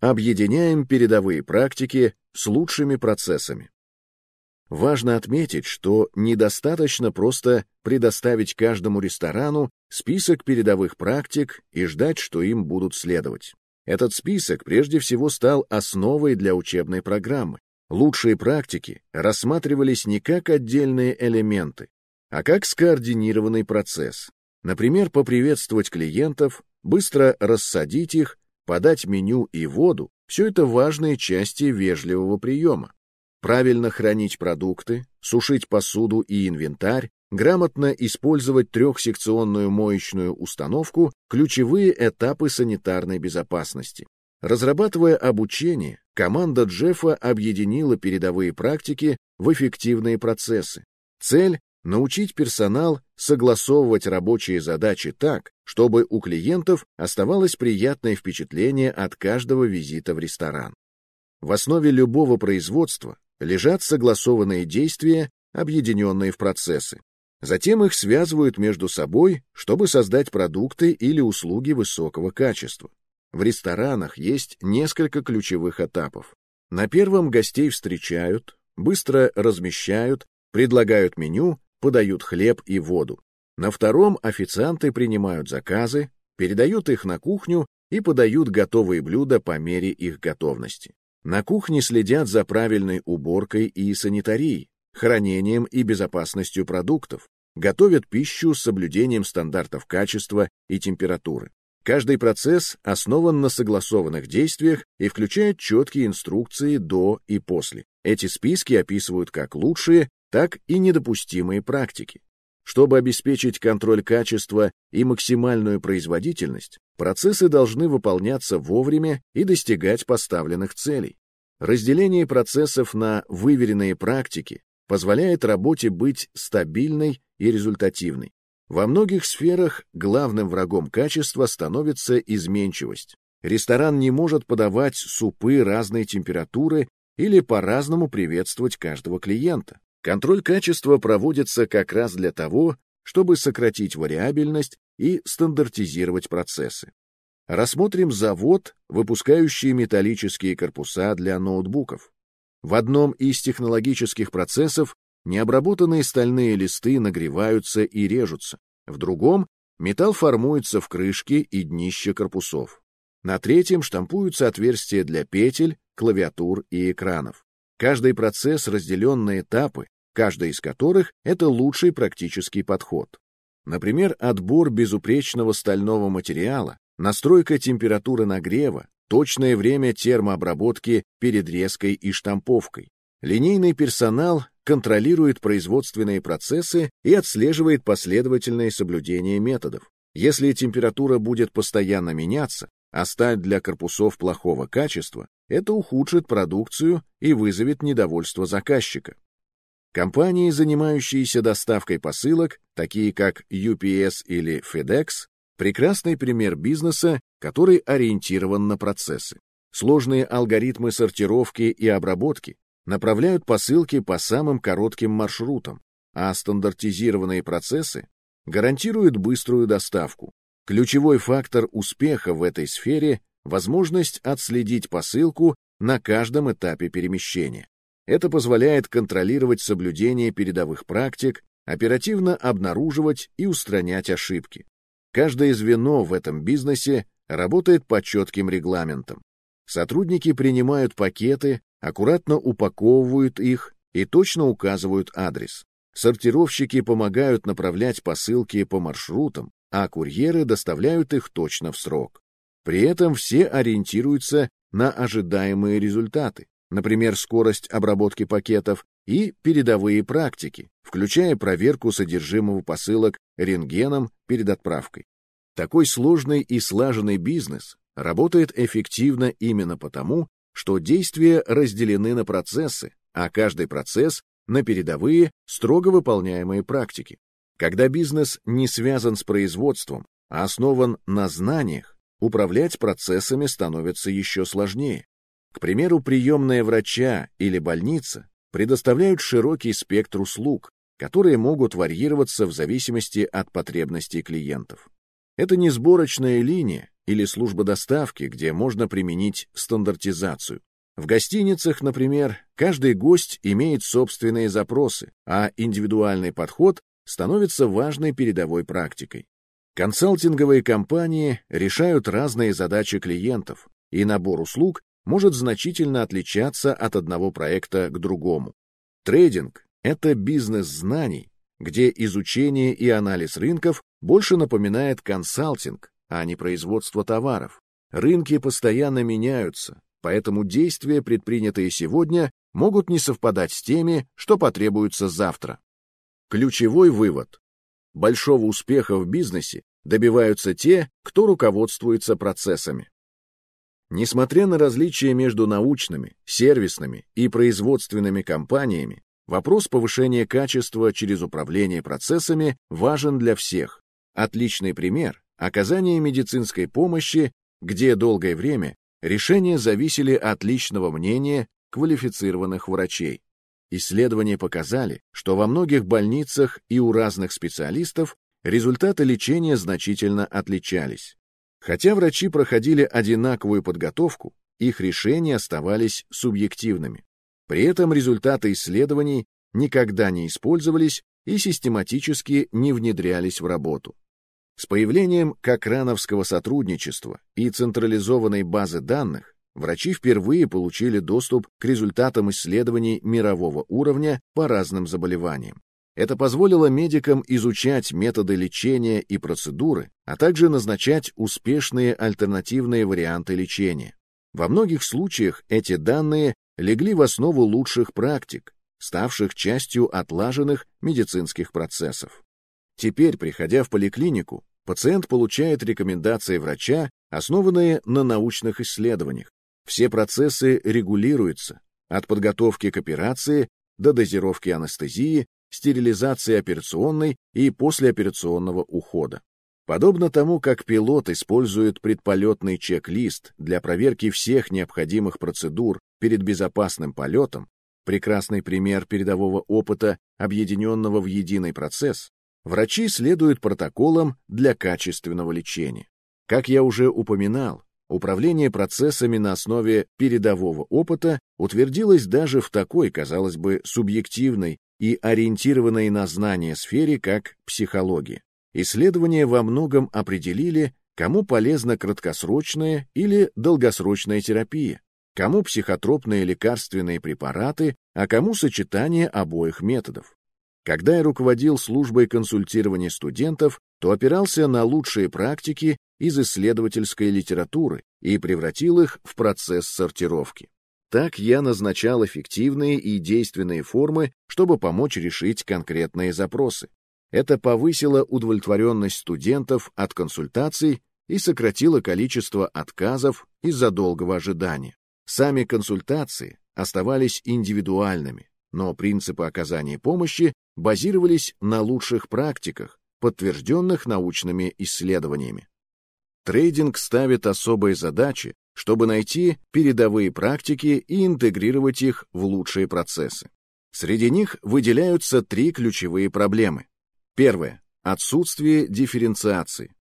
Объединяем передовые практики с лучшими процессами. Важно отметить, что недостаточно просто предоставить каждому ресторану список передовых практик и ждать, что им будут следовать. Этот список прежде всего стал основой для учебной программы. Лучшие практики рассматривались не как отдельные элементы, а как скоординированный процесс. Например, поприветствовать клиентов, быстро рассадить их, подать меню и воду – все это важные части вежливого приема. Правильно хранить продукты, сушить посуду и инвентарь, грамотно использовать трехсекционную моечную установку – ключевые этапы санитарной безопасности. Разрабатывая обучение, команда Джеффа объединила передовые практики в эффективные процессы. Цель – научить персонал согласовывать рабочие задачи так, чтобы у клиентов оставалось приятное впечатление от каждого визита в ресторан. В основе любого производства лежат согласованные действия, объединенные в процессы. Затем их связывают между собой, чтобы создать продукты или услуги высокого качества. В ресторанах есть несколько ключевых этапов. На первом гостей встречают, быстро размещают, предлагают меню, подают хлеб и воду. На втором официанты принимают заказы, передают их на кухню и подают готовые блюда по мере их готовности. На кухне следят за правильной уборкой и санитарией, хранением и безопасностью продуктов, готовят пищу с соблюдением стандартов качества и температуры. Каждый процесс основан на согласованных действиях и включает четкие инструкции до и после. Эти списки описывают как лучшие, так и недопустимые практики. Чтобы обеспечить контроль качества и максимальную производительность, процессы должны выполняться вовремя и достигать поставленных целей. Разделение процессов на выверенные практики позволяет работе быть стабильной и результативной. Во многих сферах главным врагом качества становится изменчивость. Ресторан не может подавать супы разной температуры или по-разному приветствовать каждого клиента. Контроль качества проводится как раз для того, чтобы сократить вариабельность и стандартизировать процессы. Рассмотрим завод, выпускающий металлические корпуса для ноутбуков. В одном из технологических процессов необработанные стальные листы нагреваются и режутся. В другом металл формуется в крышке и днище корпусов. На третьем штампуются отверстия для петель, клавиатур и экранов. Каждый процесс разделен на этапы, каждый из которых — это лучший практический подход. Например, отбор безупречного стального материала, настройка температуры нагрева, точное время термообработки перед резкой и штамповкой. Линейный персонал контролирует производственные процессы и отслеживает последовательное соблюдение методов. Если температура будет постоянно меняться, а сталь для корпусов плохого качества, это ухудшит продукцию и вызовет недовольство заказчика. Компании, занимающиеся доставкой посылок, такие как UPS или FedEx, прекрасный пример бизнеса, который ориентирован на процессы. Сложные алгоритмы сортировки и обработки направляют посылки по самым коротким маршрутам, а стандартизированные процессы гарантируют быструю доставку. Ключевой фактор успеха в этой сфере – возможность отследить посылку на каждом этапе перемещения. Это позволяет контролировать соблюдение передовых практик, оперативно обнаруживать и устранять ошибки. Каждое звено в этом бизнесе работает по четким регламентам. Сотрудники принимают пакеты, аккуратно упаковывают их и точно указывают адрес. Сортировщики помогают направлять посылки по маршрутам, а курьеры доставляют их точно в срок. При этом все ориентируются на ожидаемые результаты например, скорость обработки пакетов, и передовые практики, включая проверку содержимого посылок рентгеном перед отправкой. Такой сложный и слаженный бизнес работает эффективно именно потому, что действия разделены на процессы, а каждый процесс — на передовые, строго выполняемые практики. Когда бизнес не связан с производством, а основан на знаниях, управлять процессами становится еще сложнее. К примеру, приемная врача или больница предоставляют широкий спектр услуг, которые могут варьироваться в зависимости от потребностей клиентов. Это не сборочная линия или служба доставки, где можно применить стандартизацию. В гостиницах, например, каждый гость имеет собственные запросы, а индивидуальный подход становится важной передовой практикой. Консалтинговые компании решают разные задачи клиентов, и набор услуг может значительно отличаться от одного проекта к другому. Трейдинг — это бизнес знаний, где изучение и анализ рынков больше напоминает консалтинг, а не производство товаров. Рынки постоянно меняются, поэтому действия, предпринятые сегодня, могут не совпадать с теми, что потребуются завтра. Ключевой вывод. Большого успеха в бизнесе добиваются те, кто руководствуется процессами. Несмотря на различия между научными, сервисными и производственными компаниями, вопрос повышения качества через управление процессами важен для всех. Отличный пример – оказание медицинской помощи, где долгое время решения зависели от личного мнения квалифицированных врачей. Исследования показали, что во многих больницах и у разных специалистов результаты лечения значительно отличались. Хотя врачи проходили одинаковую подготовку, их решения оставались субъективными. При этом результаты исследований никогда не использовались и систематически не внедрялись в работу. С появлением кокрановского сотрудничества и централизованной базы данных врачи впервые получили доступ к результатам исследований мирового уровня по разным заболеваниям. Это позволило медикам изучать методы лечения и процедуры, а также назначать успешные альтернативные варианты лечения. Во многих случаях эти данные легли в основу лучших практик, ставших частью отлаженных медицинских процессов. Теперь, приходя в поликлинику, пациент получает рекомендации врача, основанные на научных исследованиях. Все процессы регулируются, от подготовки к операции до дозировки анестезии стерилизации операционной и послеоперационного ухода. Подобно тому, как пилот использует предполетный чек-лист для проверки всех необходимых процедур перед безопасным полетом, прекрасный пример передового опыта, объединенного в единый процесс, врачи следуют протоколам для качественного лечения. Как я уже упоминал, управление процессами на основе передового опыта утвердилось даже в такой, казалось бы, субъективной и ориентированной на знания сфере, как психология. Исследования во многом определили, кому полезна краткосрочная или долгосрочная терапия, кому психотропные лекарственные препараты, а кому сочетание обоих методов. Когда я руководил службой консультирования студентов, то опирался на лучшие практики из исследовательской литературы и превратил их в процесс сортировки. Так я назначал эффективные и действенные формы, чтобы помочь решить конкретные запросы. Это повысило удовлетворенность студентов от консультаций и сократило количество отказов из-за долгого ожидания. Сами консультации оставались индивидуальными, но принципы оказания помощи базировались на лучших практиках, подтвержденных научными исследованиями. Трейдинг ставит особые задачи, чтобы найти передовые практики и интегрировать их в лучшие процессы. Среди них выделяются три ключевые проблемы. Первое. Отсутствие дифференциации.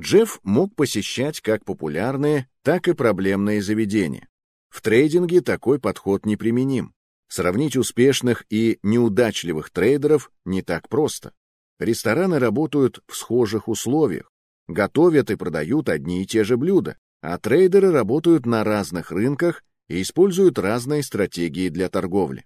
Джефф мог посещать как популярные, так и проблемные заведения. В трейдинге такой подход неприменим. Сравнить успешных и неудачливых трейдеров не так просто. Рестораны работают в схожих условиях, готовят и продают одни и те же блюда, а трейдеры работают на разных рынках и используют разные стратегии для торговли.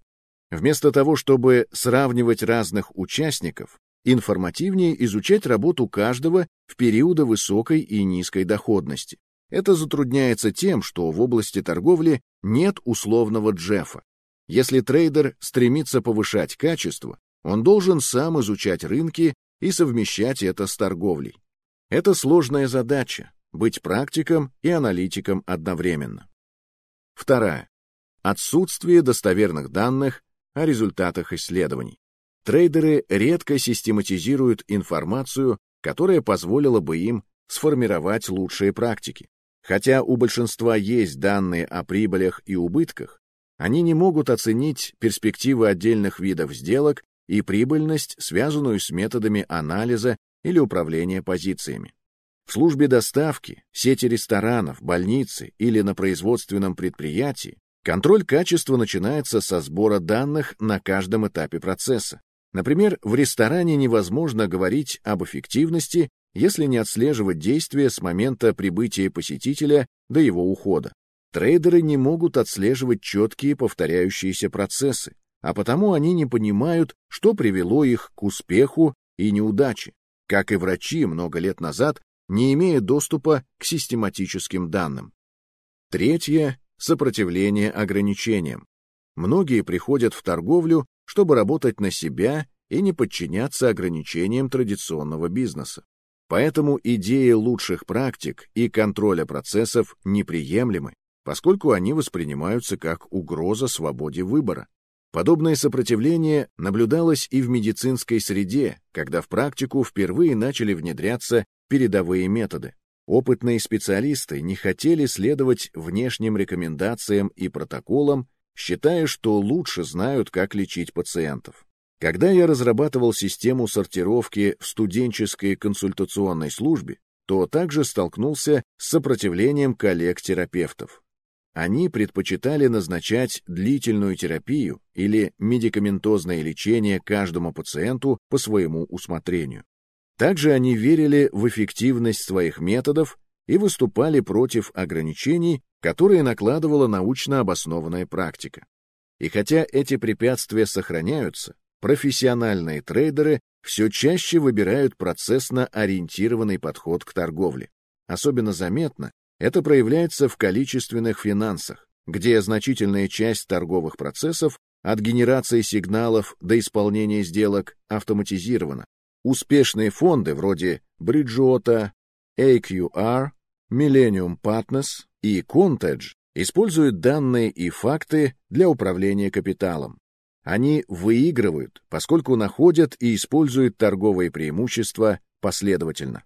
Вместо того, чтобы сравнивать разных участников, информативнее изучать работу каждого в периоды высокой и низкой доходности. Это затрудняется тем, что в области торговли нет условного Джеффа. Если трейдер стремится повышать качество, он должен сам изучать рынки и совмещать это с торговлей. Это сложная задача, быть практиком и аналитиком одновременно. Вторая. Отсутствие достоверных данных о результатах исследований. Трейдеры редко систематизируют информацию, которая позволила бы им сформировать лучшие практики. Хотя у большинства есть данные о прибылях и убытках, они не могут оценить перспективы отдельных видов сделок и прибыльность, связанную с методами анализа или управления позициями. В службе доставки, сети ресторанов, больницы или на производственном предприятии контроль качества начинается со сбора данных на каждом этапе процесса. Например, в ресторане невозможно говорить об эффективности, если не отслеживать действия с момента прибытия посетителя до его ухода. Трейдеры не могут отслеживать четкие повторяющиеся процессы, а потому они не понимают, что привело их к успеху и неудаче. Как и врачи много лет назад не имея доступа к систематическим данным. Третье — сопротивление ограничениям. Многие приходят в торговлю, чтобы работать на себя и не подчиняться ограничениям традиционного бизнеса. Поэтому идеи лучших практик и контроля процессов неприемлемы, поскольку они воспринимаются как угроза свободе выбора. Подобное сопротивление наблюдалось и в медицинской среде, когда в практику впервые начали внедряться передовые методы. Опытные специалисты не хотели следовать внешним рекомендациям и протоколам, считая, что лучше знают, как лечить пациентов. Когда я разрабатывал систему сортировки в студенческой консультационной службе, то также столкнулся с сопротивлением коллег-терапевтов. Они предпочитали назначать длительную терапию или медикаментозное лечение каждому пациенту по своему усмотрению. Также они верили в эффективность своих методов и выступали против ограничений, которые накладывала научно обоснованная практика. И хотя эти препятствия сохраняются, профессиональные трейдеры все чаще выбирают процессно-ориентированный подход к торговле. Особенно заметно это проявляется в количественных финансах, где значительная часть торговых процессов от генерации сигналов до исполнения сделок автоматизирована, Успешные фонды вроде Bridgewater, AQR, Millennium Partners и Contage используют данные и факты для управления капиталом. Они выигрывают, поскольку находят и используют торговые преимущества последовательно.